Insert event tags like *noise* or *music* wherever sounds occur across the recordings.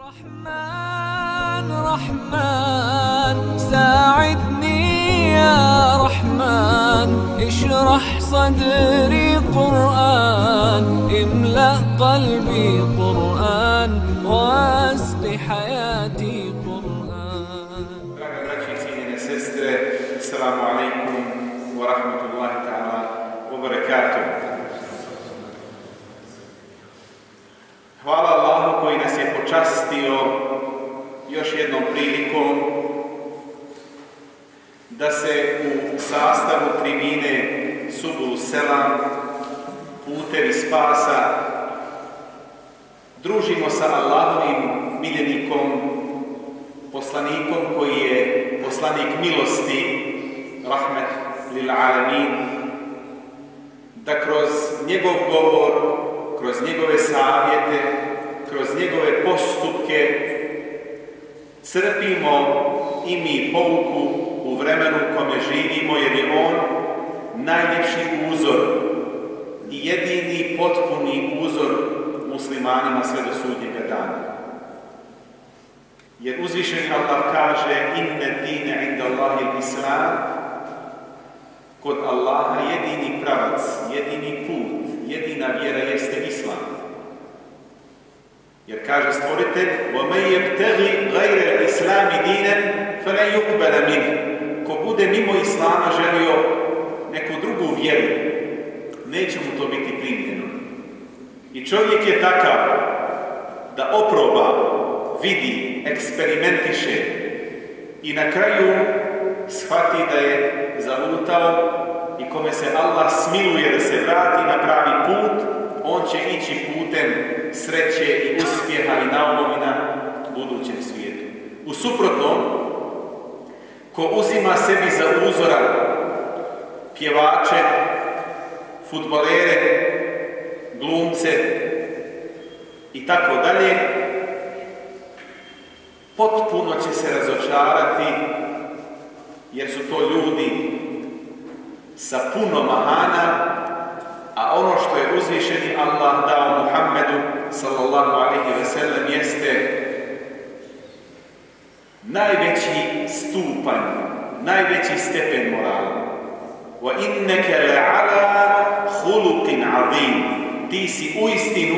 رحمن رحمن ساعدني يا رحمن. اشرح صدري قرآن املأ قلبي قرآن واسق حياتي قرآن. السلام عليكم ورحمة الله تعالى وبركاته Hvala počastio još jednom prilikom da se u sastavu tribine Subulu Selam, putevi spasa, družimo sa Allahovim miljenikom, poslanikom koji je poslanik milosti, rahmet lil alamin, da kroz njegov govor, kroz njegove savjete, kroz njegove postupke crpimo i mi pouku u vremenu u kome živimo jer je on najljepši uzor i jedini potpuni uzor muslimanima sve do sudnjega dana. Jer uzvišeni Allah kaže inne dine inda Allahi islam kod Allaha jedini pravac, jedini put, jedina vjera jeste islam. Jer kaže stvoritelj وَمَنْ يَبْتَغِي غَيْرَ الْإِسْلَامِ دِينًا فَلَنْ يُقْبَلَ مِنْهُ Ko bude mimo Islama želio neku drugu vjeru, neće mu to biti primljeno. I čovjek je takav da oproba, vidi, eksperimentiše i na kraju shvati da je zalutao i kome se Allah smiluje da se vrati na pravi put, on će ići putem sreće i uspjeha i naumovi na budućem svijetu. U suprotnom, ko uzima sebi za uzora pjevače, futbolere, glumce i tako dalje, potpuno će se razočarati jer su to ljudi sa puno mahana, a ono što je uzvišeni Allah dao Muhammedu sallallahu alaihi ve sellem jeste najveći stupanj, najveći stepen morala. Wa innaka la'ala khuluqin azim. Ti si u istinu,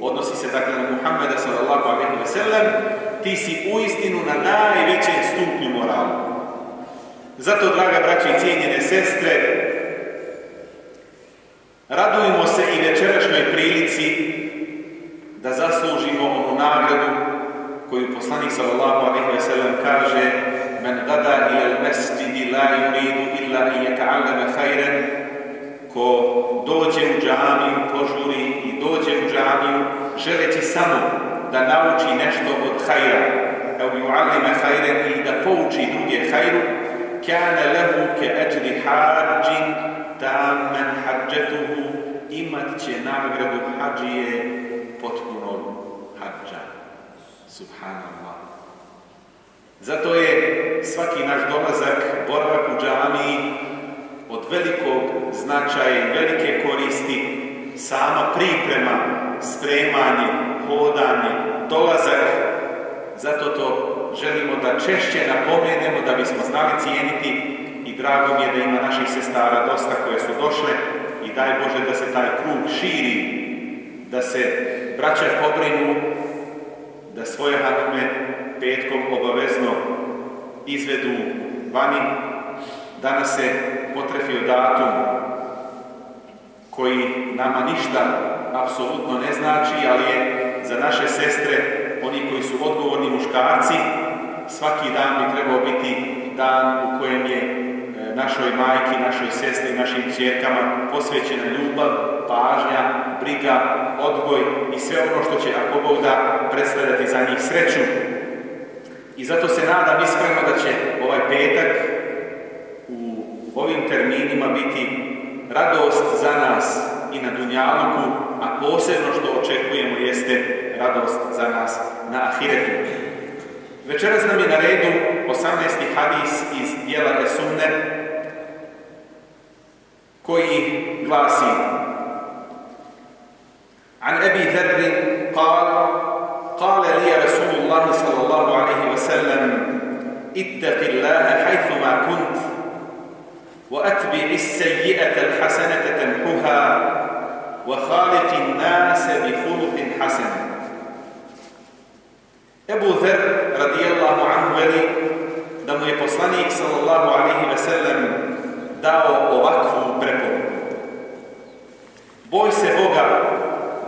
odnosi se dakle na Muhammeda sallallahu alaihi ve sellem, ti si u istinu na najvećem stupnju morala. Zato, draga braće i cijenjene sestre, radujemo se i večerašnjoj prilici da zaslužimo onu nagradu koju poslanik sallallahu alejhi ve sellem kaže men gada ila al-masjid la yuridu illa an yata'allama khayran. Ko dođe u džamiju, požuri i dođe u džamiju želeći samo da nauči nešto od hajra, kao yu'allima khayran ili da pouči druge hajru, kana lahu ka ajri hađin taman hađetuhu imat će nagradu hađije potpunog hađa. Subhanallah. Zato je svaki naš dolazak, boravak u džamiji od velikog značaja i velike koristi, sama priprema, spremanje, hodanje, dolazak, zato to želimo da češće napomenemo da bismo znali cijeniti drago mi je da ima naših sestara dosta koje su došle i daj Bože da se taj krug širi, da se braća pobrinu, da svoje hanume petkom obavezno izvedu vani. Danas se potrefio datum koji nama ništa apsolutno ne znači, ali je za naše sestre, oni koji su odgovorni muškarci, svaki dan bi trebao biti dan u kojem je našoj majki, našoj sestri, našim čerkama posvećena ljubav, pažnja, briga, odgoj i sve ono što će, ako Bog da, predstavljati za njih sreću. I zato se nadam iskreno da će ovaj petak u ovim terminima biti radost za nas i na Dunjaluku, a posebno što očekujemo jeste radost za nas na Ahiretu. Večeras nam je na redu 18. hadis iz dijela Esunne koji glasi عن أبي ذر قال فقال لي رسول الله صلى الله عليه وسلم اتق الله حيثما كنت وأتبع السيئة الحسنة تمحها وخالق الناس بخلق حسن Ebu Zer radijallahu anhu veli da mu je sallallahu alaihi ve sellem dao ovakvu preporuku. Boj se Boga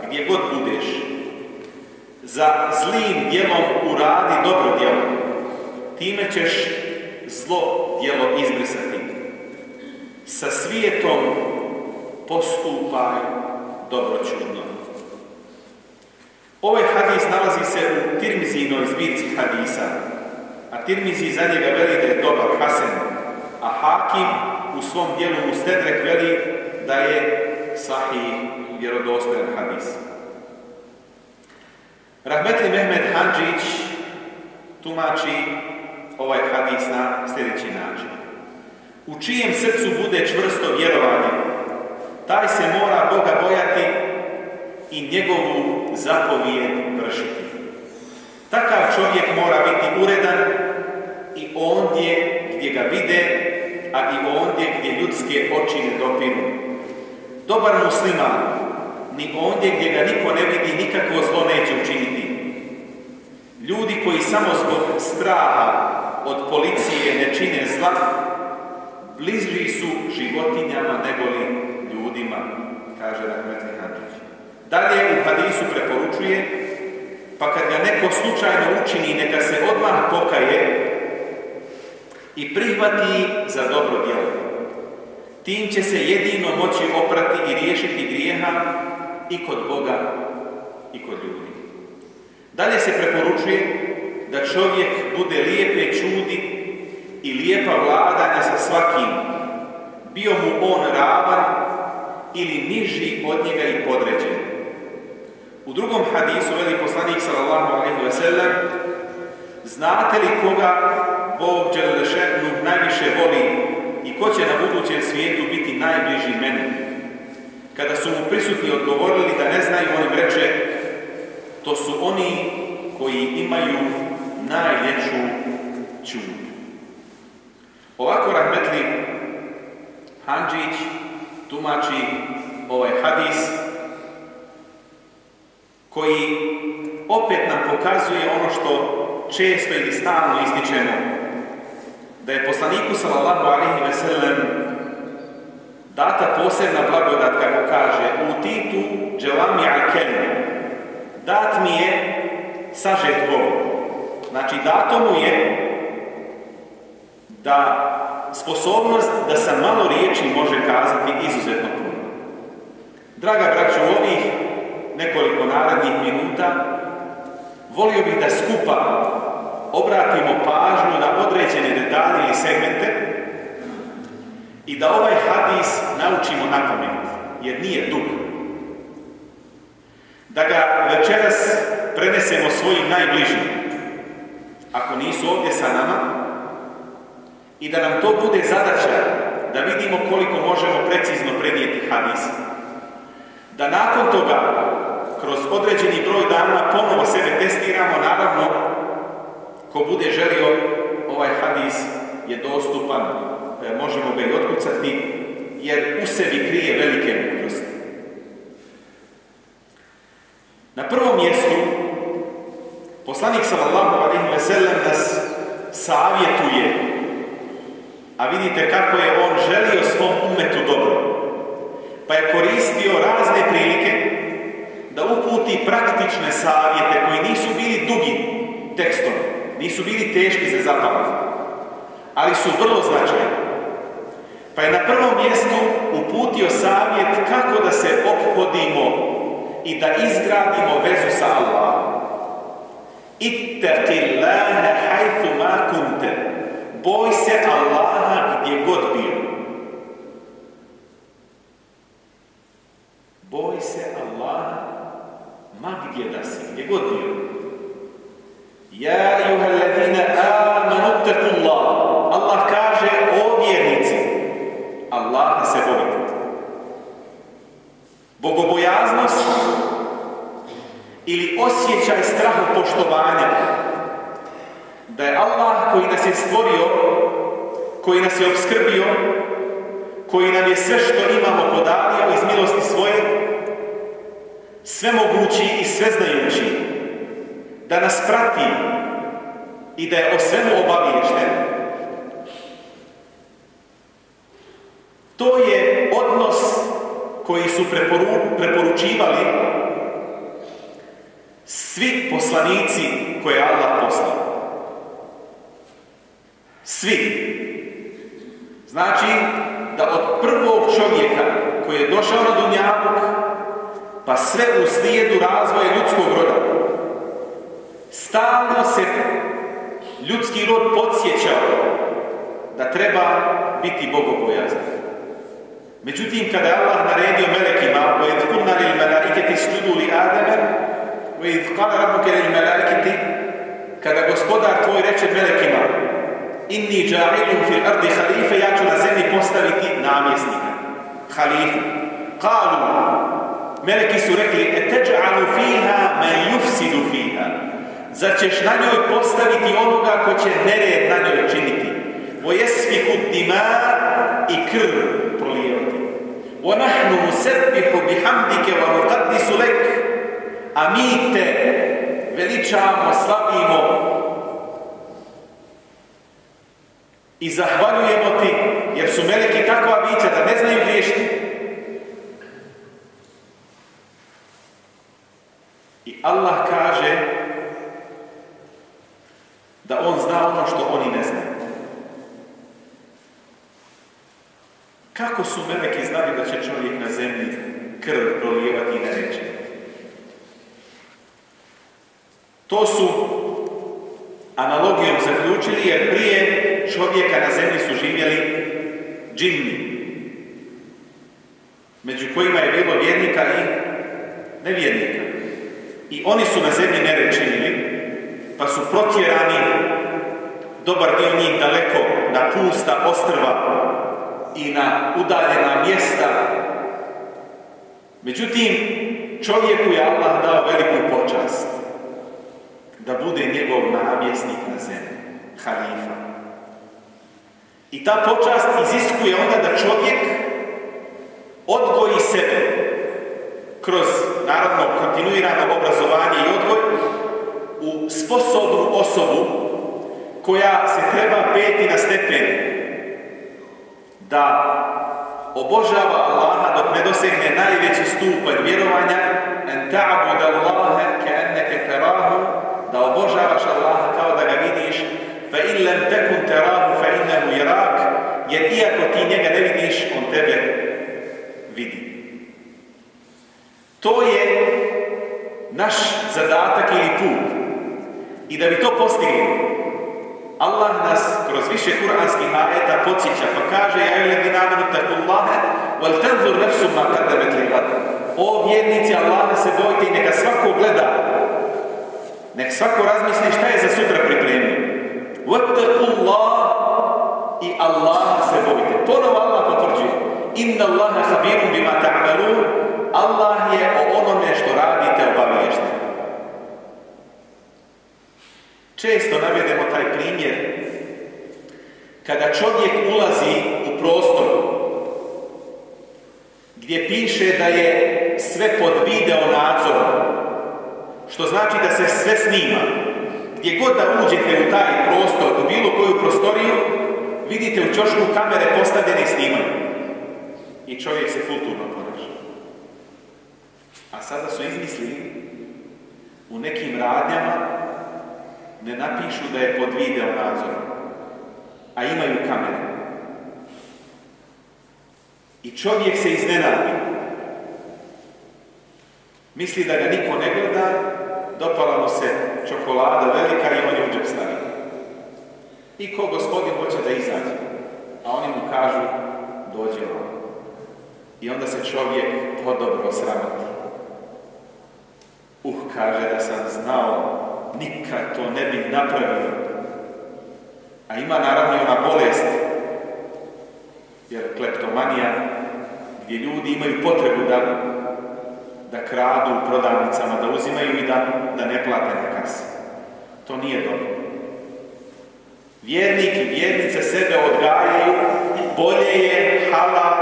gdje god budeš. Za zlim djelom uradi dobro djelo. Time ćeš zlo djelo izbrisati. Sa svijetom postupaj dobročudno. Ovaj hadis nalazi se u Tirmizinoj zbirci hadisa, a Tirmizi za njega veli da je dobar Hasan, a Hakim u svom dijelu Mustedrek veli da je sahih vjerodostojan hadis. Rahmetli Mehmed Hanđić tumači ovaj hadis na sljedeći način. U čijem srcu bude čvrsto vjerovanje, taj se mora Boga bojati i njegovu zapovijed vršiti. Takav čovjek mora biti uredan i ondje gdje ga vide, a i ondje gdje ljudske oči ne dopiru. Dobar musliman, ni ondje gdje ga niko ne vidi, nikakvo zlo neće učiniti. Ljudi koji samo zbog straha od policije ne čine zla, bliži su životinjama negoli ljudima, kaže Rahmetli Hadžić. Dalje u hadisu preporučuje, pa kad ga neko slučajno učini, neka se odmah pokaje i prihvati za dobro djelo. Tim će se jedino moći oprati i riješiti grijeha i kod Boga i kod ljudi. Dalje se preporučuje da čovjek bude lijepe čudi i lijepa vladanja sa svakim, bio mu on ravan ili niži od njega i podređen. U drugom hadisu veli poslanik sallallahu alaihi ve sellem Znate li koga Bog Đelešenu najviše voli i ko će na budućem svijetu biti najbliži meni? Kada su mu prisutni odgovorili da ne znaju, on reče to su oni koji imaju najljepšu čudu. Ovako rahmetli Hanđić tumači ovaj hadis koji opet nam pokazuje ono što često ili stalno ističemo da je poslaniku sallallahu alaihi ve sellem data posebna blagodat kako kaže u titu dželami al dat mi je sažet znači dato mu je da sposobnost da sa malo riječi može kazati izuzetno puno. Draga braću ovih nekoliko narednih minuta volio bih da skupa obratimo pažnju na određene detalje ili segmente i da ovaj hadis naučimo na pamet, jer nije dug. Da ga večeras prenesemo svojim najbližim, ako nisu ovdje sa nama, i da nam to bude zadaća da vidimo koliko možemo precizno prenijeti hadis. Da nakon toga kroz određeni broj dana ponovo sebe testiramo, naravno, ko bude želio, ovaj hadis je dostupan, e, možemo ga i otkucati, jer u sebi krije velike mudrosti. Na prvom mjestu, poslanik sallallahu alaihi ve sellem nas savjetuje, a vidite kako je on želio svom umetu dobro, pa je koristio razne prilike da uputi praktične savjete koji nisu bili dugi tekstom, nisu bili teški za zapamat, ali su vrlo značajni. Pa je na prvom mjestu uputio savjet kako da se ophodimo i da izgradimo vezu sa Allahom. Ittaqillaha haythu ma kunte. Boj se Allaha gdje god bio. Boj se Allaha ma gdje da si, gdje god bio. Ja juha levine Allah. Allah kaže o vjernici. Allah se bojite. Bogobojaznost ili osjećaj strahu poštovanja da je Allah koji nas je stvorio, koji nas je obskrbio, koji nam je sve što imamo podario iz milosti svoje, sve mogući i sve znajući, da nas prati i da je o svemu obaviješten. To je odnos koji su preporu, preporučivali svi poslanici koje Allah poslao. Svi. Znači, da od prvog čovjeka koji je došao na Dunjavuk, pa sve u slijedu razvoja ljudskog roda, stalno se ljudski rod podsjećao da treba biti bogobojazan. Međutim, kada je Allah naredio melekima, وَإِذْ قُلْنَا لِلْمَلَائِكَةِ اسْجُدُوا لِآدَمَ وَإِذْ قَالَ رَبُّكَ لِلْمَلَائِكَةِ Kada gospodar tvoj reče melekima, inni dža'ilun fil ardi halife, ja ću na zemlji postaviti namjesnika, halifu. Kalu, meleki su rekli, eteđa'alu fiha men yufsidu fiha. Zar ćeš na njoj postaviti onoga ko će nered na njoj činiti? O jesfiku dima i krv prolijevati. O nahnu musebbihu bihamdike wa nuqaddisu lek. A mi te veličamo, slavimo i zahvaljujemo ti, jer su meleki takva bića da ne znaju griješiti. I Allah kaže da On zna ono što oni ne znaju. Kako su meleki znali da će čovjek na zemlji krv prolijevati i nereći? To su analogijom zaključili jer prije čovjeka na zemlji su živjeli džinni, među kojima je bilo vjernika i nevjernika. I oni su na zemlji nered činili, pa su protjerani dobar dio njih daleko na pusta ostrva i na udaljena mjesta. Međutim, čovjeku je Allah dao veliku počast da bude njegov namjesnik na zemlji, halifa. I ta počast iziskuje onda da čovjek odgoji sebe kroz, naravno, kontinuirano obrazovanje i odgoj u sposobnu osobu koja se treba peti na stepen da obožava Allaha dok ne dosegne najveći stupanj vjerovanja en ta'bud Allahe ke enneke terahu da obožavaš Allaha kao da ga vidiš fa in lam takun terahu fa innahu yarak jer iako ti njega ne vidiš on tebe vidi. To je naš zadatak ili put i da bi to postigli Allah nas kroz više kuranskih ajeta podsjeća pa kaže ja ili dinaminu takullaha wal tanzur ghad. O vjernici Allaha se bojte i neka svako gleda nek svako razmisli šta je za sutra pripremio. Wattaqullah i Allaha se bojte ponovo Allah potvrđuje. Inna Allaha khabirun bima ta'malun. Allah je o onome što radite obaviješten Često navedemo taj primjer kada čovjek ulazi u prostor gdje piše da je sve pod video nadzorom, što znači da se sve snima. Gdje god da uđete u taj prostor, u bilo koju prostoriju, vidite u čošku kamere postavljene i snimaju. I čovjek se kulturno ponaša. A sada su izmislili u nekim radnjama ne napišu da je pod video nadzorom, a imaju kamere. I čovjek se iznenadi. Misli da ga niko ne gleda, dopala mu se čokolada velika i on je u džep stavi. I ko gospodin hoće da izađe, a oni mu kažu dođe on. I onda se čovjek podobro sramati. Uh, kaže da sam znao nikad to ne bih napravio. A ima naravno i ona bolest, jer kleptomanija, gdje ljudi imaju potrebu da, da kradu u prodavnicama, da uzimaju i da, da ne plate na kasi. To nije dobro. Vjernik i vjernice sebe odgajaju, bolje je halal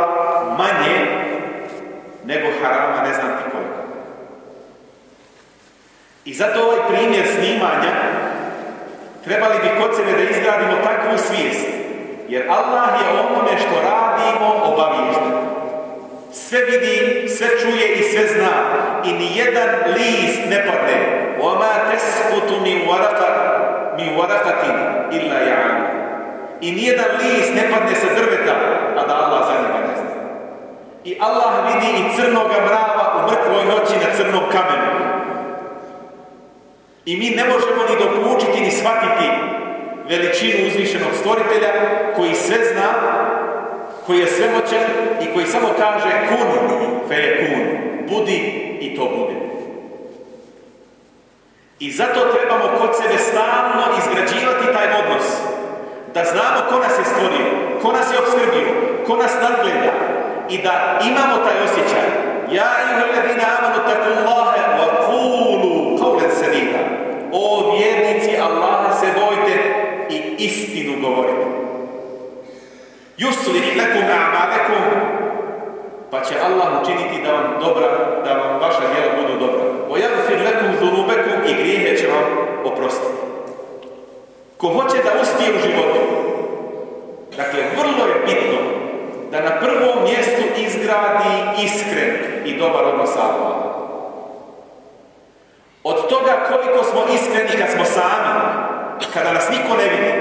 manje nego harama ne znam ti koliko. I zato ovaj primjer snimanja trebali bi kod sebe da izgradimo takvu svijest. Jer Allah je onome što radimo obaviješten. Sve vidi, sve čuje i sve zna. I ni jedan list ne padne. وَمَا تَسْقُتُ مِنْ وَرَقَةٍ مِنْ وَرَقَةٍ إِلَّا يَعْلَمُ I nijedan list ne padne sa drveta, a da Allah za njega ne zna. I Allah vidi i crnoga mrava u mrtvoj noći na crnom kamenu. I mi ne možemo ni dokučiti ni shvatiti veličinu uzvišenog stvoritelja koji sve zna, koji je svemoćan i koji samo kaže kun fe je kun, budi i to bude. I zato trebamo kod sebe stalno izgrađivati taj odnos. Da znamo ko nas je stvorio, ko nas je obskrbio, ko nas nadgleda i da imamo taj osjećaj. Ja i ledina amanu takullahe. O vjernici Allaha se bojte i istinu govorite. Yuslih lakum a'malakum pa će Allah učiniti da vam dobra, da vam vaša djela budu dobra. O yaghfir lakum dhunubakum i grijehe će vam oprostiti. Ko hoće da uspije u životu, dakle, vrlo je bitno da na prvom mjestu izgradi iskren i dobar odnos sa Allahom. Od toga koliko smo iskreni kad smo sami, kada nas niko ne vidi,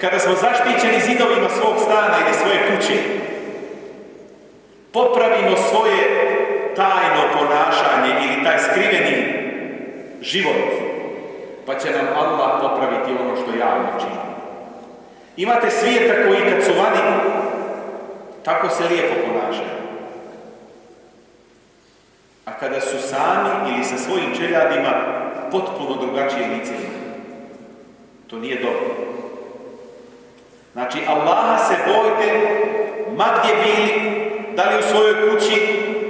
kada smo zaštićeni zidovima svog stana ili svoje kuće, popravimo svoje tajno ponašanje ili taj skriveni život, pa će nam Allah popraviti ono što javno čini. Imate svijeta koji kad su vani, tako se lijepo ponašaju. A kada su sami ili sa svojim čeljadima, potpuno drugačije lice To nije dobro. Znači, Allaha se bojte, ma gdje bili, da li u svojoj kući,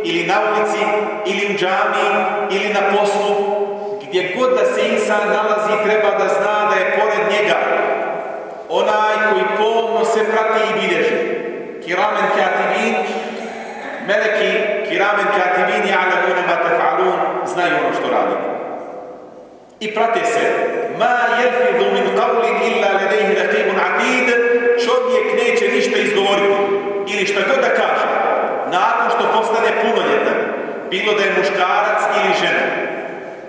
ili na ulici, ili u džami, ili na poslu, gdje god da se insan nalazi, treba da zna da je pored njega onaj koji pomno se prati i bilježi. Kiramen katibin, meleki kiramen katibin ja'lamuna ma taf'alun, znaju ono što radite. I prate se. Ma yalfidu min qawlin illa ladayhi raqibun atid. Čovjek neće ništa izgovoriti ili šta god da kaže nakon što postane punoljetan, bilo da je muškarac ili žena.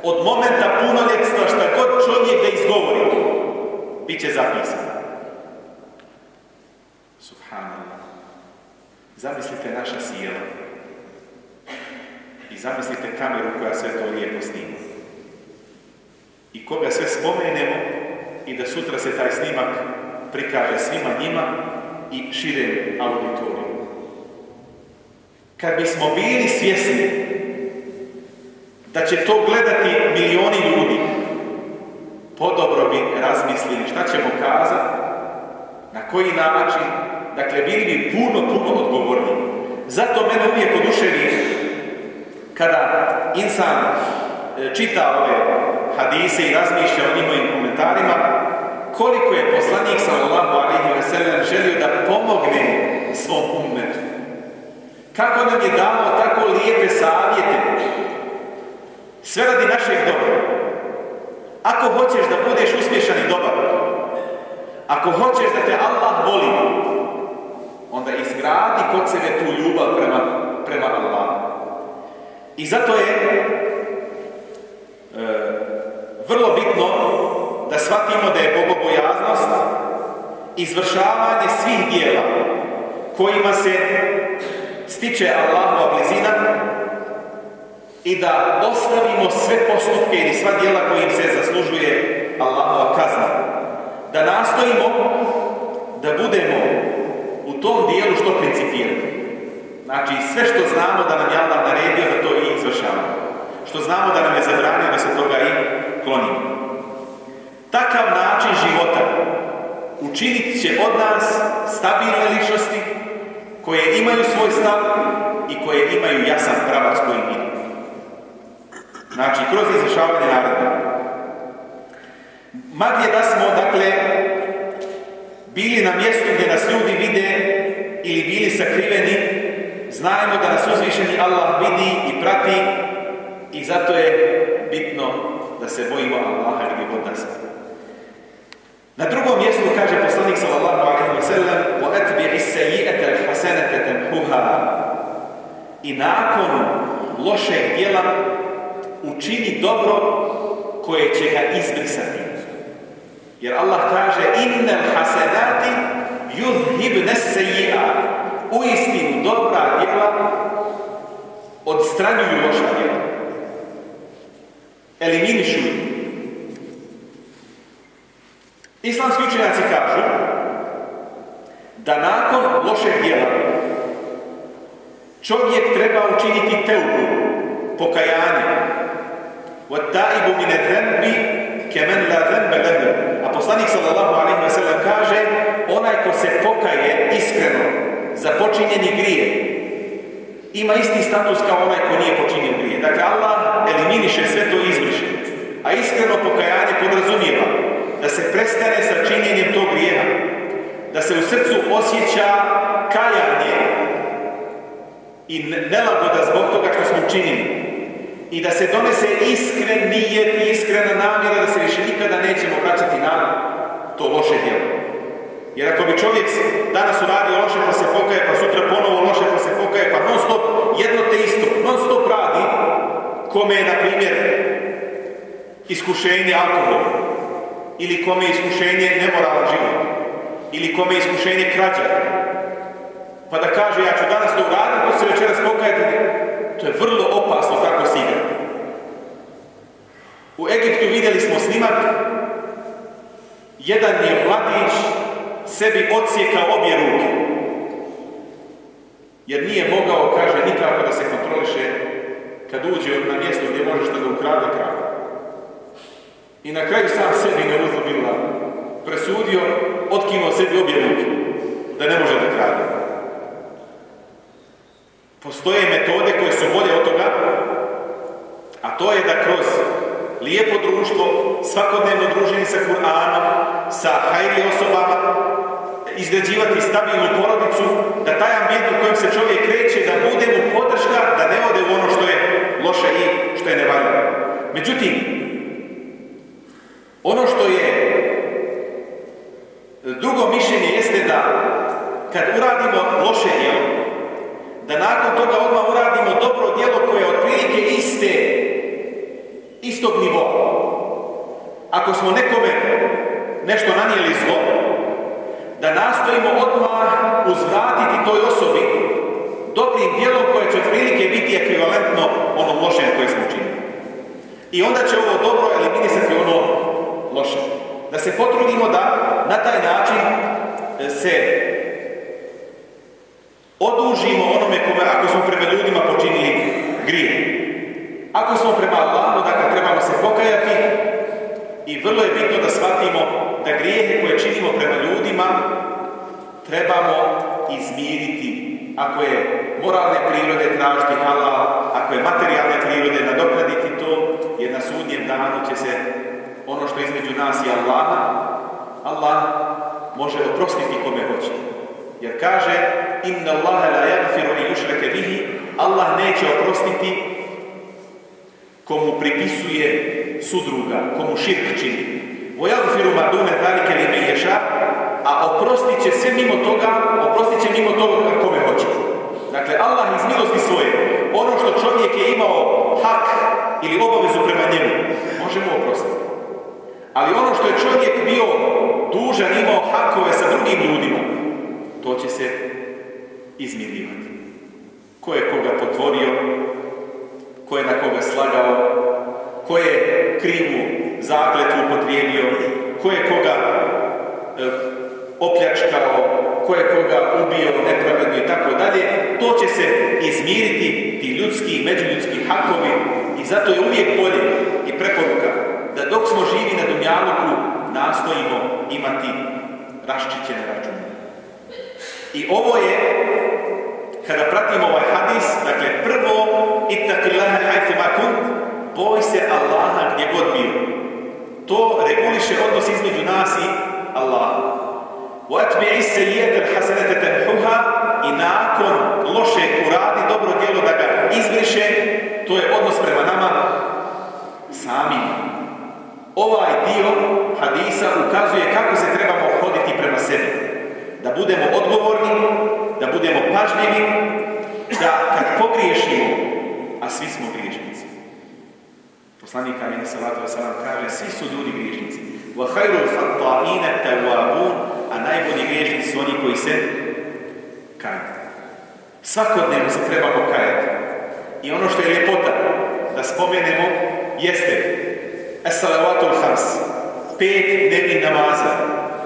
Od momenta punoljetstva šta god čovjek da izgovori, bit će zapisan. Subhanallah. Zamislite naša sila. I zamislite kameru koja sve to lijepo snima. I koga sve spomenemo i da sutra se taj snimak prikaže svima njima i širem auditoriju. Kad bismo bili svjesni da će to gledati milioni ljudi, podobro bi razmislili šta ćemo kazati, na koji način, dakle bili bi puno, puno odgovorni. Zato mene uvijek oduševi kada insan e, čita ove hadise i razmišlja o njihovim komentarima, koliko je poslanik sallallahu alaihi wa sallam želio da pomogne svom ummetu. Kako nam je dao tako lijepe savjete. Sve radi našeg dobra. Ako hoćeš da budeš uspješan i dobar, ako hoćeš da te Allah voli, onda izgradi kod sebe tu ljubav prema, prema Allahu. I zato je e, vrlo bitno da shvatimo da je bogobojaznost izvršavanje svih dijela kojima se stiče Allahova blizina i da ostavimo sve postupke ili sva dijela kojim se zaslužuje Allahova kazna. Da nastojimo da budemo tom dijelu što principirani. Znači, sve što znamo da nam Allah naredio da to i izvršavamo. Što znamo da nam je zabranio da se toga i klonimo. Takav način života učinit će od nas stabilne ličnosti koje imaju svoj stav i koje imaju jasan pravac koji idu. Znači, kroz izvršavanje naredbe. Ma gdje da smo, dakle, bili na mjestu gdje nas ljudi vide ili bili sakriveni, znajmo da nas uzvišeni Allah vidi i prati i zato je bitno da se bojimo Allaha gdje god nas. Na drugom mjestu kaže poslanik sallallahu sellem: "Wa atbi'i as-sayyi'ata al-hasanata tamhuha." I nakon lošeg djela učini dobro koje će ga izbrisati. Jer Allah kaže: "Innal hasanati yuzhibna as-sayyi'at." Uistinu dobra djela odstranjuju loša djela. Eliminišu ih. Islamski učenjaci kažu da nakon lošeg djela čovjek treba učiniti teubu, pokajanje. وَتَّائِبُ مِنَ kemen la zembe lehu. A poslanik sallallahu alaihi wa sallam kaže onaj ko se pokaje iskreno za počinjeni grije ima isti status kao onaj ko nije počinjen grije. Dakle, Allah eliminiše sve to izvrše. A iskreno pokajanje podrazumijeva da se prestane sa činjenjem tog grijeha, da se u srcu osjeća kajanje i nelagoda zbog toga što smo činili i da se donese iskren nijet i iskrena namjera da se više nikada nećemo vraćati na to loše djelo. Jer ako bi čovjek danas uradio loše pa se pokaje, pa sutra ponovo loše pa se pokaje, pa non stop jedno te isto, non stop radi, kome je, na primjer, iskušenje alkohol, ili kome je iskušenje nemoralan život, ili kome je iskušenje krađa, pa da kaže ja ću danas to uraditi, pa se večeras pokajati, to je vrlo opasno tako igra. U Egiptu vidjeli smo snimak, jedan je mladić sebi odsjekao obje ruke, jer nije mogao, kaže, nikako da se kontroliše kad uđe na mjesto gdje možeš da ga ukrade kraj. I na kraju sam sebi ne uzubila presudio, otkinuo sebi obje ruke, da ne može da krade. Postoje metode koje su bolje od toga, a to je da kroz lijepo društvo, svakodnevno druženje sa Kur'anom, sa hajri osobama, izgrađivati stabilnu porodicu, da taj ambijent u kojem se čovjek kreće, da bude mu podrška, da ne ode u ono što je loše i što je nevaljno. Međutim, ono što je drugo mišljenje jeste da kad uradimo loše djelo, da nakon toga odmah uradimo dobro djelo koje je otprilike iste, istog nivoa. Ako smo nekome nešto nanijeli zlo, da nastojimo odmah uzvratiti toj osobi dobrim djelom koje će otprilike biti ekvivalentno onom lošem koje smo učinili. I onda će ovo dobro eliminisati ono loše. Da se potrudimo da na taj način se odužimo onome kome ako smo prema ljudima počinili grije. Ako smo prema Allahu, dakle trebamo se pokajati i vrlo je bitno da shvatimo da grijehe koje činimo prema ljudima trebamo izmiriti. Ako je moralne prirode tražiti halal, ako je materijalne prirode nadoknaditi to, jer na sudnjem danu će se ono što između nas i Allaha, Allah može oprostiti kome hoće. Jer kaže inna Allaha la an yushraka bihi, Allah neće oprostiti komu pripisuje sudruga, komu širk čini. Wa yaghfiru ma duna zalika liman yasha, a oprostit će sve mimo toga, oprostit će mimo toga kome hoće. Dakle, Allah iz milosti svoje, ono što čovjek je imao hak ili obavezu prema njemu, može mu oprostiti. Ali ono što je čovjek bio dužan, imao hakove sa drugim ljudima, to će se izmirivati. Ko je koga potvorio, ko je na koga slagao, ko je krivu zakletu upotrijebio, ko je koga e, opljačkao, ko je koga ubio nepravedno i tako dalje, to će se izmiriti ti ljudski i međuljudski hakovi i zato je uvijek bolje i preporuka da dok smo živi na Dunjaluku nastojimo imati raščićene račune. I ovo je, kada pratimo ovaj hadis, dakle prvo ittaqillaha hajfu ma kunt, boj se Allaha gdje god bio. To reguliše odnos između nas i Allaha. Wa atbi'i sayyi'ata al-hasanata i nakon lošeg uradi dobro djelo da ga izbriše, to je odnos prema nama sami. Ovaj dio hadisa ukazuje kako se trebamo hoditi prema sebi. Da budemo odgovorni, da budemo pažljivi, da kad pogriješimo, a svi smo griješnici. Poslanik Ali salatu wasalam kaže, svi su ljudi griješnici. Khairul khata'ina tawwabun, a najbolji griješnici su oni koji se kaju. Svakodnevno se trebamo kajati. I ono što je ljepota da spomenemo jeste Es-salavatul khams, pet dnevnih namaza,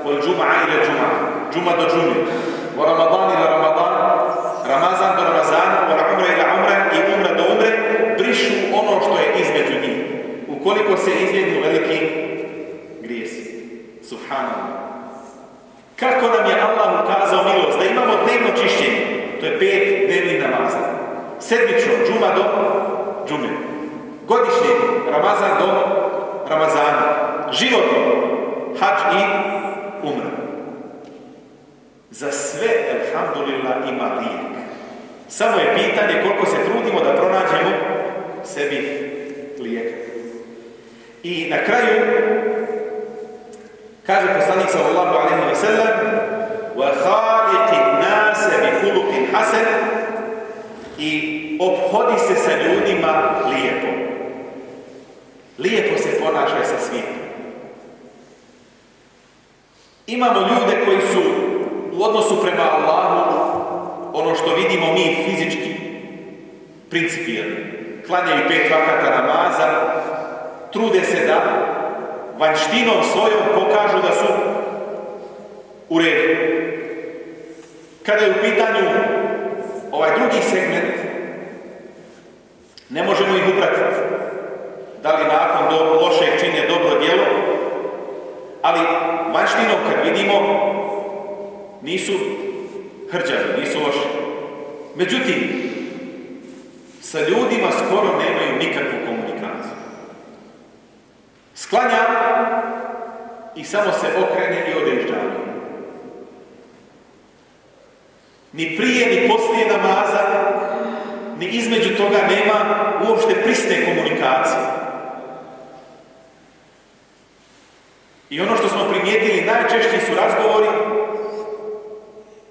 od džuma'a ila džuma'a, džuma do džume, wa ramadan ila ramadan, ramazan do ramazana, wa umra ila umra i umra do umre, brišu ono što je između njih. Ukoliko se izbjegnu veliki grijesi. Subhanallah. Kako nam je Allah ukazao milost da imamo dnevno čišćenje? To je pet dnevnih namaza. Sedmično, džuma do džume. Godišnje, Ramazan do Ramazana. Životno, hađ i umra. Za sve, alhamdulillah, ima lijek. Samo je pitanje koliko se trudimo da pronađemo sebi lijek. I na kraju, kaže poslanik sallallahu alaihi wa sallam وَخَالِقِ النَّاسَ بِخُلُقٍ حَسَنٍ i obhodi se sa ljudima lijepo. Lijepo se ponašaj sa svijetom. Imamo ljude koji su u odnosu prema Allahu ono što vidimo mi fizički principijelni. Klanjaju pet vakata namaza, trude se da vanštinom svojom pokažu da su u redu. Kada je u pitanju ovaj drugi segment, ne možemo ih upratiti. Da li nakon do lošeg čine dobro djelo, ali vanštinom kad vidimo, nisu hrđavi, nisu loši. Međutim, sa ljudima skoro nemaju nikakvu komunikaciju. Sklanja i samo se okrene i ode. Ni prije, ni poslije namaza, ni između toga nema uopšte prisne komunikacije. I ono što smo primijetili, najčešći su razgovori,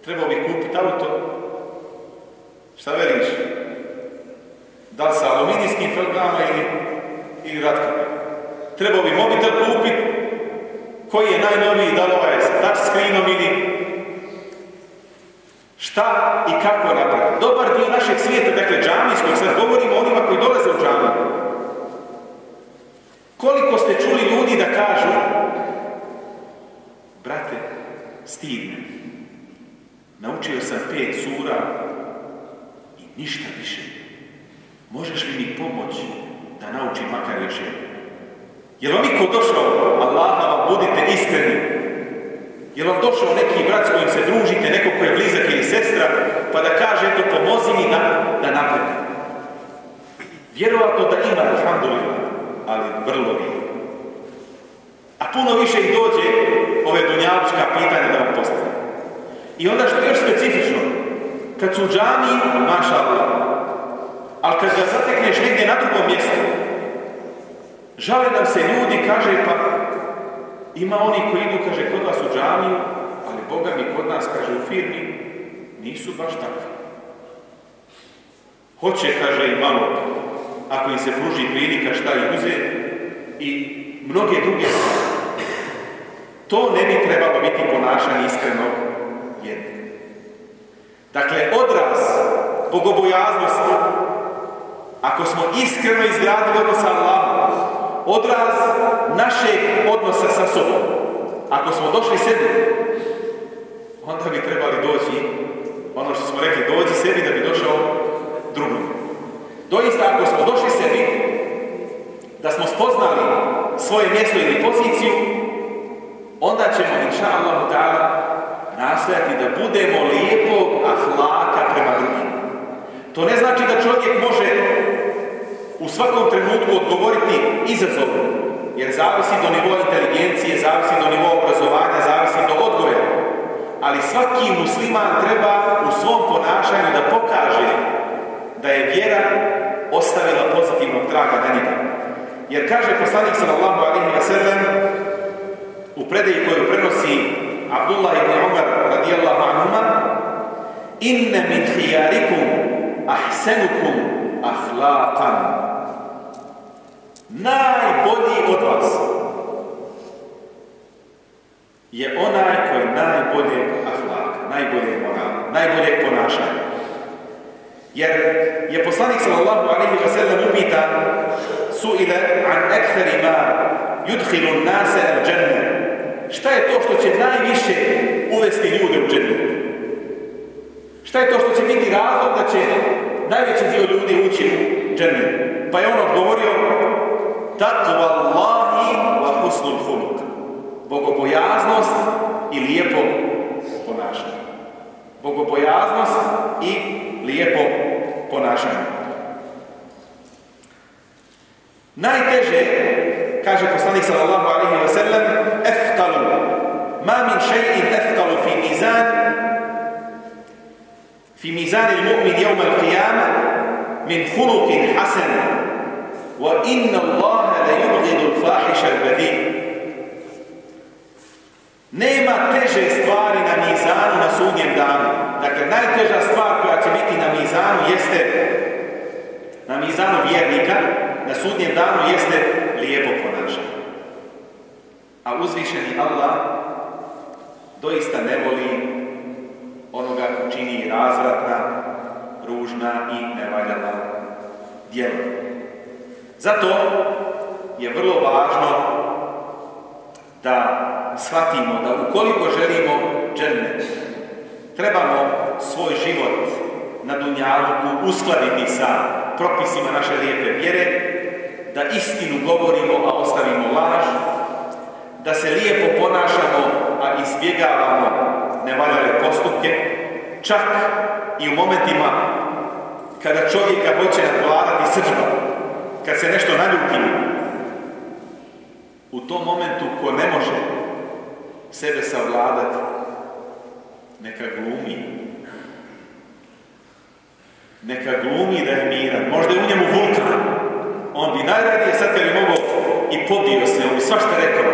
trebao bih kupiti auto, šta veliš? Da li sa aluminijskim felgama ili, ili ratkama? Trebao bi mobitel kupiti, koji je najnoviji, da li ovaj sa touch screenom ili šta i kako napraviti. Dobar dio našeg svijeta, dakle džamijskog, sad govorimo o onima koji dolaze u džamiju. Koliko ste čuli ljudi da kažu brate, stidne. Naučio sam pet sura i ništa više. Možeš li mi pomoći da naučim makar jedno? Je li vam niko došao, Allaha vam budite iskreni, je li došao neki brat s kojim se družite, neko koji je blizak ili sestra, pa da kaže, eto, pomozi mi da, da napredim. Vjerovatno da ima, alhamdulillah, ali vrlo rijetko. A puno više ih dođe ove dunjalučka pitanja da vam postavljaju. I onda što je još specifično, kad su u džami, maša Allah, ali kad ga zatekneš negdje na drugom mjestu, žale nam se ljudi, kaže, pa ima oni koji idu, kaže, kod vas u džamiju, ali Boga mi kod nas, kaže, u firmi, nisu baš takvi. Hoće, kaže, i malo, ako im se pruži prilika šta i uze, i mnoge druge stvari. To ne bi trebalo biti ponašanje iskrenog jednog. Dakle, odraz bogobojaznosti, ako smo iskreno izgradili odnos sa Allahom, odraz našeg odnosa sa sobom, ako smo došli sebi, onda bi trebali doći, ono što smo rekli, dođi sebi da bi došao drugom. Doista, ako smo došli sebi, da smo spoznali svoje mjesto ili poziciju, onda ćemo, inša ta'ala, nastojati da budemo lijepog ahlaka prema drugim. To ne znači da čovjek može u svakom trenutku odgovoriti izazovno, jer zavisi do nivoa inteligencije, zavisi do nivoa obrazovanja, zavisi do odgoja. svaki musliman treba u svom ponašanju da pokaže da je vjera ostavila pozitivnog traga na njega. Jer kaže poslanik sallallahu alaihi wa sallam u predaji koju prenosi Abdullah ibn Umar radijallahu anhuma inne min hijarikum ahsenukum ahlaqan najbolji od vas je onaj koji je najbolje ahlaka, najbolje morala, najbolje ponašanja. Jer je poslanik sallallahu alaihi wa sallam upitan suile an ektheri ma yudhilu nase al dženne. Šta je to što će najviše uvesti ljude u džennet? Šta je to što će biti razlog da će najveći dio ljudi ući u džennet? Pa je on odgovorio takva Allahi wa husnul huluk. Bogobojaznost i lijepo ponašanje. Bogobojaznost i lijepo ponašanje. Najteže, kaže poslanik sallallahu alaihi wa sallam, eftalu, ma min še'in eftalu fi mizan, il-mu'min jevma al-qiyama, min hulukin hasan, wa inna Allaha la yubghidu al-fahisha al-badi. Nema teže stvari na mizanu na sudnjem danu. Dakle, najteža stvar koja će biti na mizanu jeste na mizanu vjernika, na sudnjem danu jeste lijepo ponašanje. A uzvišeni Allah doista ne voli onoga ko čini razvratna, ružna i nevaljala djela. Zato je vrlo važno da shvatimo da ukoliko želimo džennet, trebamo svoj život na Dunjaluku uskladiti sa propisima naše lijepe vjere, da istinu govorimo, a ostavimo laž, da se lijepo ponašamo, a izbjegavamo nevaljale postupke, čak i u momentima kada čovjeka hoće nadvladati srđba, kad se nešto naljuti, u tom momentu ko ne može sebe savladati, neka glumi. Neka glumi da je miran. Možda je u njemu vulkan. On bi najradije sad kad bi mogao i pobio se, on bi svašta rekao.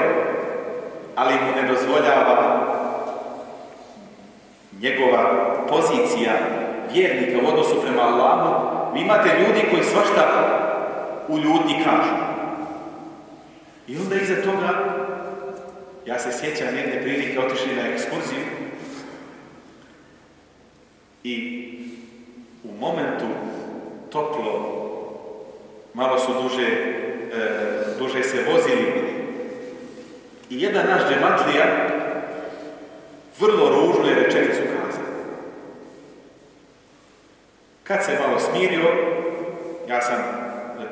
Ali mu ne dozvoljava njegova pozicija vjernika u odnosu prema Allahu. Vi imate ljudi koji svašta u ljudnji kažu. I onda iza toga, ja se sjećam jedne prilike, otišli na ekskurziju i u momentu toplo, malo su duže, e, duže se vozili i jedan naš džematlija vrlo ružno je rečenicu kazao. Kad se malo smirio, ja sam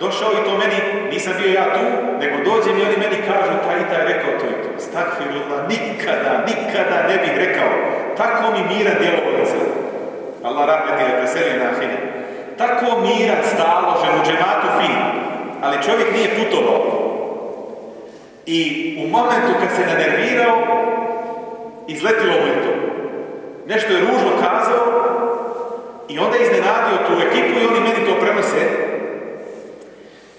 došao i to meni, nisam bio ja tu, nego dođem i oni meni kažu taj i taj rekao to i to. Stakfirullah, nikada, nikada ne bih rekao. Tako mi miran djelovalica. Allah rahmeti je preselio na ahine. Tako miran, staložen, u džematu fin. Ali čovjek nije putovao. I u momentu kad se nanervirao, izletilo mu je to. Nešto je ružno kazao i onda je iznenadio tu ekipu i oni meni to prenose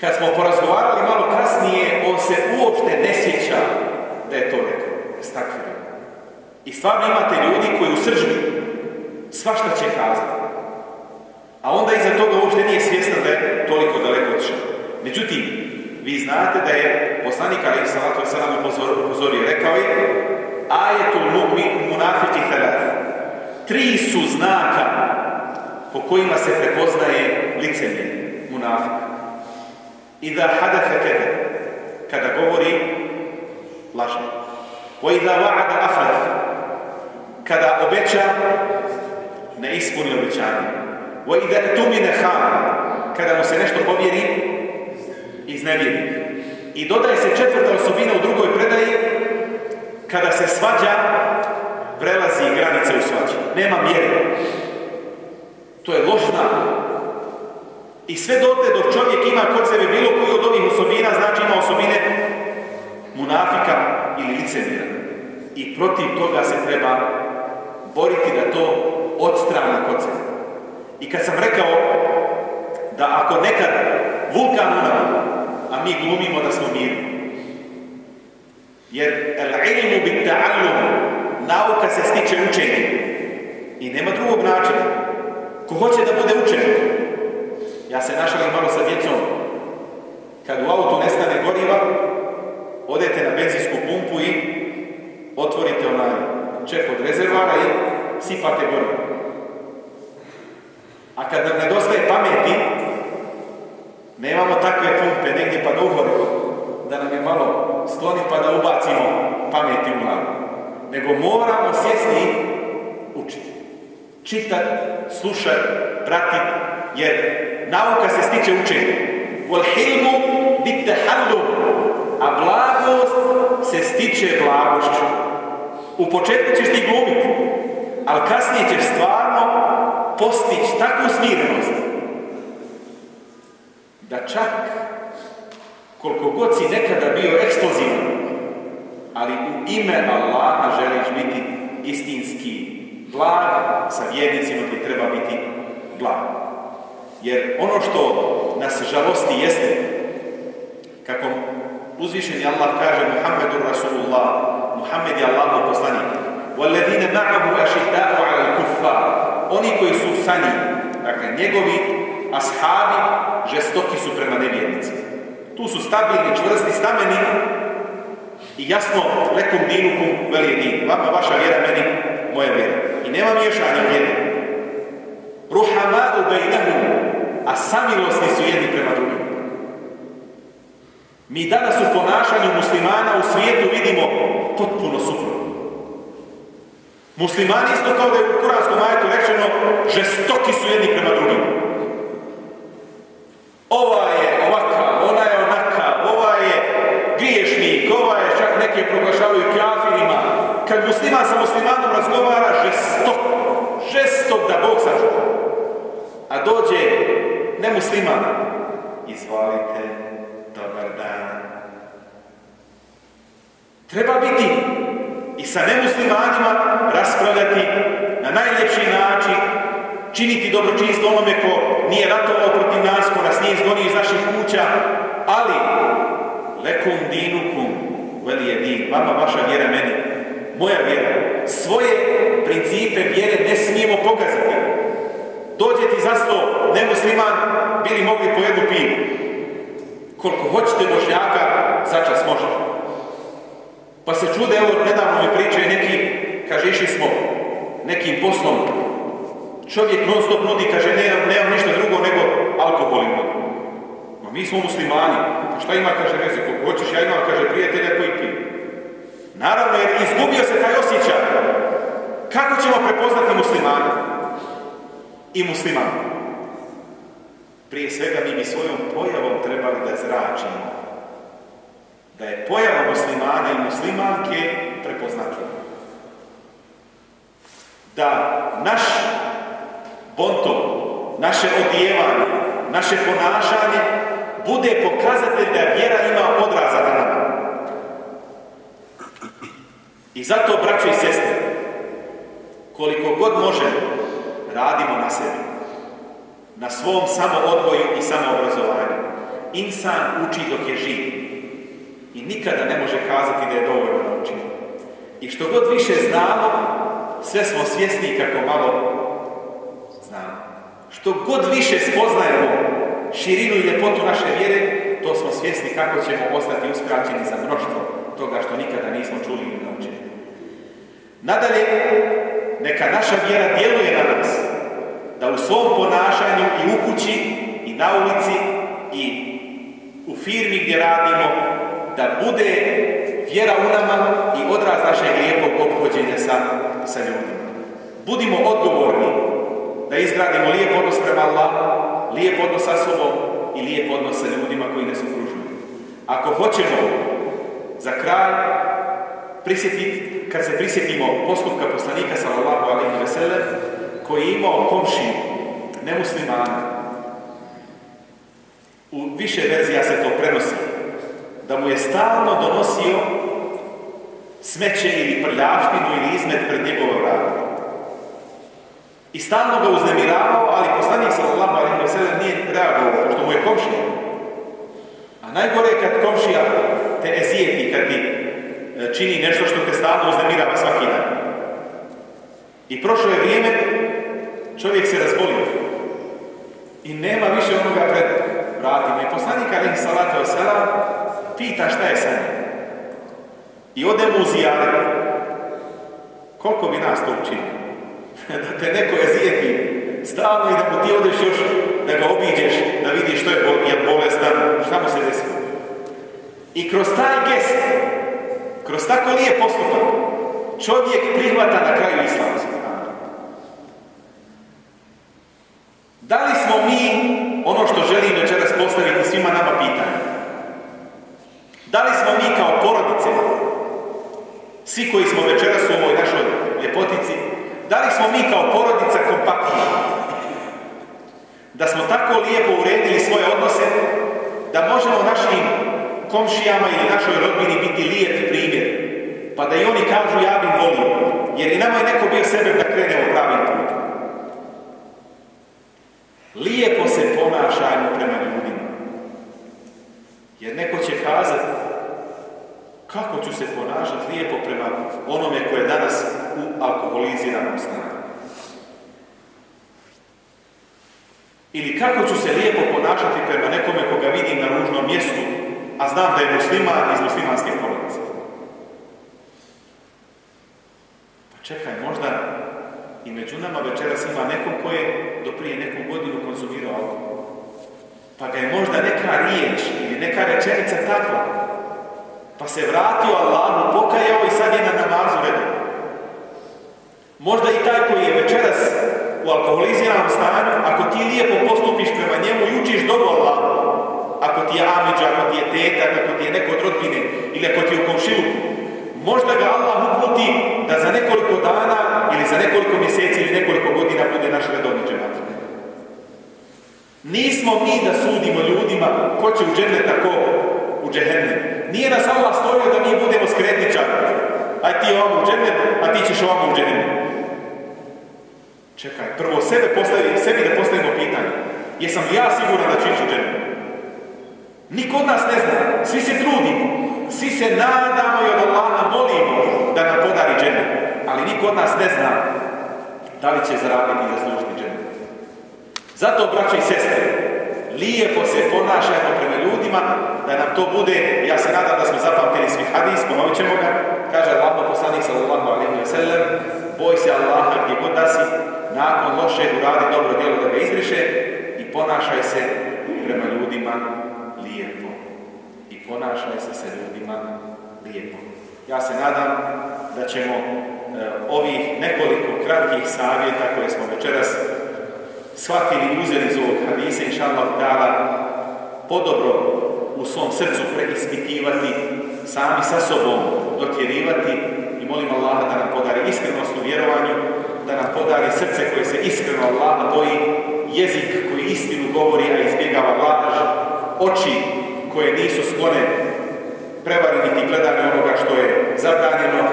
kad smo porazgovarali malo kasnije, on se uopšte ne sjeća da je to rekao. Stakvir. I stvarno imate ljudi koji u sržbi svašta će kazati. A onda iza toga uopšte nije svjestan da je toliko daleko otišao. Međutim, vi znate da je poslanik Ali Salatu Veselam upozorio, upozorio, rekao je ajetul mu'min munafiki. Tri su znaka po kojima se prepoznaje licemlje munafika. Iza hadafe kede, kada govori, laže. Wa iza wa'ada aflaf, kada obeća, ne ispuni obećanje. Wa iza tumine khan, kada mu se nešto povjeri, iznevjeri. I dodaje se četvrta osobina u drugoj predaji, kada se svađa, prelazi granice u svađi. Nema mjere. To je loš znak. I sve dotle dok čovjek ima kod sebe bilo koji od ovih osobina, znači ima osobine munafika ili licemira. I protiv toga se treba boriti da to odstrani kod sebe. I kad sam rekao da ako nekad vulkan unama, a mi glumimo da smo mirni, jer il-ilmu bit nauka se stiče učenjem. I nema drugog načina. Ko hoće da bude učen, ja se našalim malo sa djecom, kad u autu nestane goriva, odete na benzinsku pumpu i otvorite onaj čep od rezervara i sipate gorivo. A kad nam nedostaje pameti, nemamo takve pumpe negdje pa da uhorimo, da nam je malo skloni pa da ubacimo pameti u glavu. Nego moramo sjesti i učiti. Čitat, slušat, pratit, jer nauka se stiče učenjem. Wal hilmu bit a blagost se stiče blagošću. U početku ćeš ti glumiti, ali kasnije ćeš stvarno postići takvu smirenost da čak koliko god si nekada bio eksplozivan, ali u ime Allaha želiš biti istinski blag, sa vjernicima ti treba biti blag. Jer ono što nas žalosti jeste, kako uzvišeni Allah kaže Muhammedu Rasulullah, Muhammed je Allahov poslanik, وَالَّذِينَ مَعَهُ أَشِدَّاءُ عَلَى الْكُفَّارِ Oni koji su sa njim, dakle njegovi ashabi, žestoki su prema nevjernicima. Tu su stabilni, čvrsti, stameni i jasno lekom dinukum veli din. Vama vaša vjera, meni moja vjera. I nema miješanja vjere. Ruhama u bejnehum, a samilosni su jedni prema drugim. Mi danas u ponašanju muslimana u svijetu vidimo potpuno suprotno. Muslimani isto kao da je u kuranskom majetu rečeno žestoki su jedni prema drugim. Ova je ovaka, ona je onaka, ova je griješnik, ova je čak neke proglašavaju kafirima. Kad musliman sa muslimanom razgovara, žestok, žestok da Bog. A dođe nemusliman, izvalite, dobar dan. Treba biti i sa nemuslimanima raspravljati na najljepši način, činiti dobročinstvo onome ko nije ratovao protiv nas, ko nas nije izgonio iz naših kuća, ali lekum dinukum, veli je din, vama vaša vjera meni, moja vjera. Svoje principe vjere ne smijemo pogaziti. Dođe ti za sto nemusliman, bili mogli po jednu pivu. Koliko hoćete bošnjaka, začas može. Pa se čude, evo, nedavno mi pričaju neki, kaže, išli smo nekim poslom. Čovjek non stop nudi, kaže, nemam, nemam ništa drugo nego alkohol im Ma mi smo muslimani. Pa šta ima, kaže, veze, koliko hoćeš, ja imam, kaže, prijatelja koji pije. Naravno, jer izgubio se taj osjećaj. Kako ćemo prepoznati muslimana? I muslimana. Prije svega mi bi svojom pojavom trebali da zračimo da je pojava muslimana i muslimanke prepoznatljiva. Da naš bonton, naše odijevanje, naše ponašanje bude pokazatelj da vjera ima odraza na nama. I zato, braćo i sestre, koliko god možemo, radimo na sebi. Na svom samoodgoju i samoobrazovanju. Insan uči dok je živ. I nikada ne može kazati da je dovoljno naučio. I što god više znamo, sve smo svjesni kako malo znamo. Što god više spoznajemo širinu i ljepotu naše vjere, to smo svjesni kako ćemo ostati uskraćeni za mnoštvo toga što nikada nismo čuli. Nadalje, neka naša vjera djeluje na nas, da u svom ponašanju i u kući, i na ulici, i u firmi gdje radimo, da bude vjera u nama i odraz našeg lijepog obhođenja sa, sa ljudima. Budimo odgovorni da izgradimo lijep odnos prema Allah, lijep odnos sa sobom i lijep odnos sa ljudima koji nas okružuju. Ako hoćemo za kraj prisjetiti, kad se prisjetimo postupka poslanika sallallahu alaihi ve sellem, koji je imao komšiju, nemuslimana, u više verzija se to prenosi da mu je stalno donosio smeće ili prljavštinu ili izmet pred njegova vrata. I stalno ga uznemiravao, ali poslanik sallallahu alaihi wa sallam nije reagovao, pošto mu je komšija. A najgore je kad komšija te ezijeti, čini nešto što te stalno uznemirava svaki dan. I prošlo je vrijeme, čovjek se razbolio. I nema više onoga pred vratima. I poslanik alaihi salatu wa sallam pita šta je sa njim. I ode mu zijaret. Koliko bi nas to učinilo? *laughs* da te neko ezijeti stalno i da mu ti odeš još da ga obiđeš, da vidiš što je, je bolestan, šta mu se desilo. I kroz taj gest, kroz tako lijep postupak, čovjek prihvata na kraju islama. Da li smo mi ono što želim večeras postaviti svima nama pitanje? Da li smo mi kao porodice, svi koji smo večeras u ovoj našoj ljepotici, da li smo mi kao porodica kompaktni? Da smo tako lijepo uredili svoje odnose, da možemo našim komšijama ili našoj rodbini biti lijep primjer. Pa da i oni kažu ja bih volio. Jer i nama je neko bio sebe da krenemo pravim putem. Lijepo se ponašajmo prema ljudima. Jer neko će kazati kako ću se ponašati lijepo prema onome koje je danas u alkoholiziranom stanju? Ili kako ću se lijepo ponašati prema nekome koga vidim na ružnom mjestu, a znam da je musliman iz muslimanske porodice? Pa čekaj, možda i među nama večeras ima nekom ko je do prije neku godinu konzumirao alkohol. Pa ga je možda neka riječ ili neka rečenica takva pa se vratio Allahu, pokajao i sad je na namazu redu. Možda i taj koji je večeras u alkoholiziranom stanju, ako ti lijepo postupiš prema njemu i učiš dobro Allahu, ako ti je amiđa, ako ti je teta, ako ti je neko od rodbine ili ako ti je u komšiluku, možda ga Allah uputi da za nekoliko dana ili za nekoliko mjeseci ili nekoliko godina bude naš redovni džemat. Nismo mi da sudimo ljudima ko će u džennet tako u džehennem. Nije nas Allah stvorio da mi budemo skretničari. Aj ti ovamo u džennet, a ti ćeš ovamo u džennet. Čekaj, prvo sebe postavi, sebi da postavimo pitanje. Jesam li ja siguran da ću ići u džennet? Niko od nas ne zna. Svi se trudimo. Svi se nadamo i od Allaha molimo da nam podari džennet. Ali niko od nas ne zna da li će zaraditi i zaslužiti džennet. Zato, braćo i sestre, lijepo se ponašajmo prema ljudima, da nam to bude, ja se nadam da smo zapamtili svi hadis, ponovit ćemo ga, kaže Allah poslanik sallallahu alaihi wa sallam, boj se Allaha gdje god da si, nakon loše uradi dobro djelo da ga izbriše i ponašaj se prema ljudima lijepo. I ponašaj se sa ljudima lijepo. Ja se nadam da ćemo e, ovih nekoliko kratkih savjeta koje smo večeras shvatili i uzeli iz ovog hadisa, Allah, dala podobro u svom srcu preispitivati, sami sa sobom dotjerivati i molim Allaha da nam podari iskrenost u vjerovanju, da nam podari srce koje se iskreno Allaha boji, jezik koji istinu govori, a izbjegava laž, oči koje nisu sklone prevari gledanje onoga što je zabranjeno,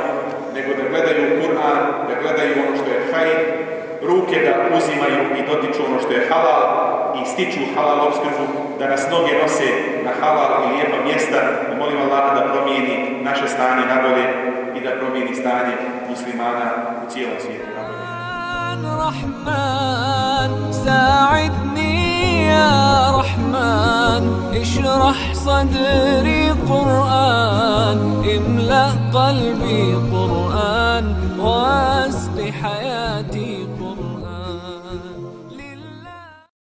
nego da gledaju Kur'an, da gledaju ono što je hajn, ruke da uzimaju i dotiču ono što je halal i stiču halal obskrbu, da nas noge nose na halal i lijepa mjesta i molim Allah da promijeni naše stanje na bolje i da promijeni stanje muslimana u cijelom svijetu na bolje. يا رحمن اشرح صدري قرآن املأ قلبي قرآن واسق حياتي